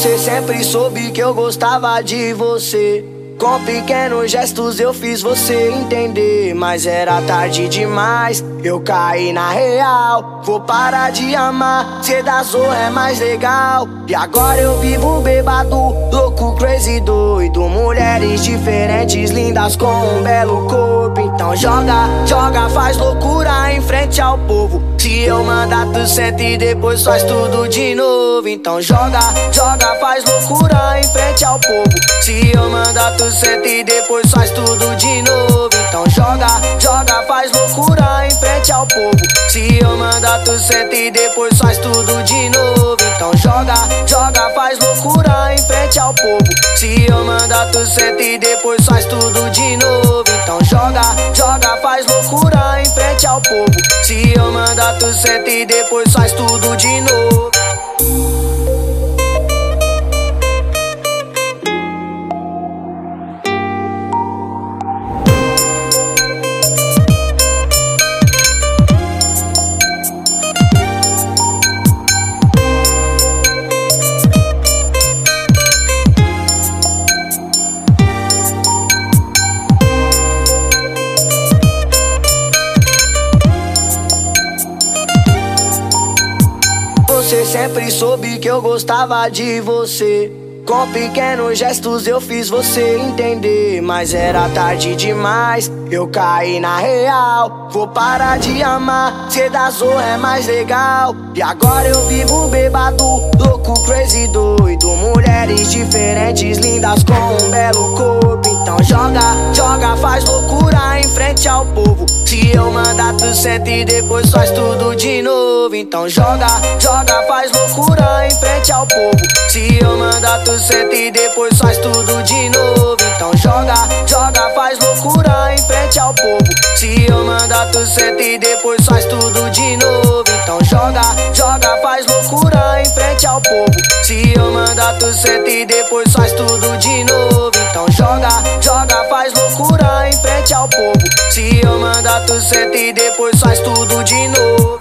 Você sempre soube que eu gostava de você. Com pequenos gestos eu fiz você entender. Mas era tarde demais, eu caí na real. Vou parar de amar, ser da zorra é mais legal. E agora eu vivo bebado, louco, crazy, doido. Mulheres diferentes, lindas com um belo corpo. Então joga, joga, faz loucura em frente ao povo. Se eu mandar tu senta e depois faz tudo de novo. Então joga, joga, faz loucura em frente ao povo. Se eu mandar tu senta e depois faz tudo de novo. Então joga, joga, faz loucura em frente ao povo. Se eu mandar tu senta e depois faz tudo de novo. Então joga, joga, faz loucura em frente ao povo. Se eu mandar tu senta e depois faz tudo de novo. Então joga, joga, faz loucura em frente ao povo. Se eu mandar tu senta e depois faz tudo de novo. Sempre soube que eu gostava de você. Com pequenos gestos eu fiz você entender. Mas era tarde demais, eu caí na real. Vou parar de amar, ser da zorra é mais legal. E agora eu vivo bebado, louco, crazy, doido. Mulheres diferentes, lindas com um belo corpo. Então joga, joga, faz loucura em frente ao povo. Se eu mandar tu senta e depois faz tudo de novo. Então joga, joga, faz loucura em frente ao povo. Se eu mandar tu senta e depois faz tudo de novo. Então joga, joga, faz loucura em frente ao povo. Se eu mandar tu senta e depois faz tudo de novo. Então joga, joga, faz loucura em frente ao povo. Se eu mandar tu senta e depois faz tudo de novo. Frente ao povo. Se eu mandar tu senta e depois faz tudo de novo.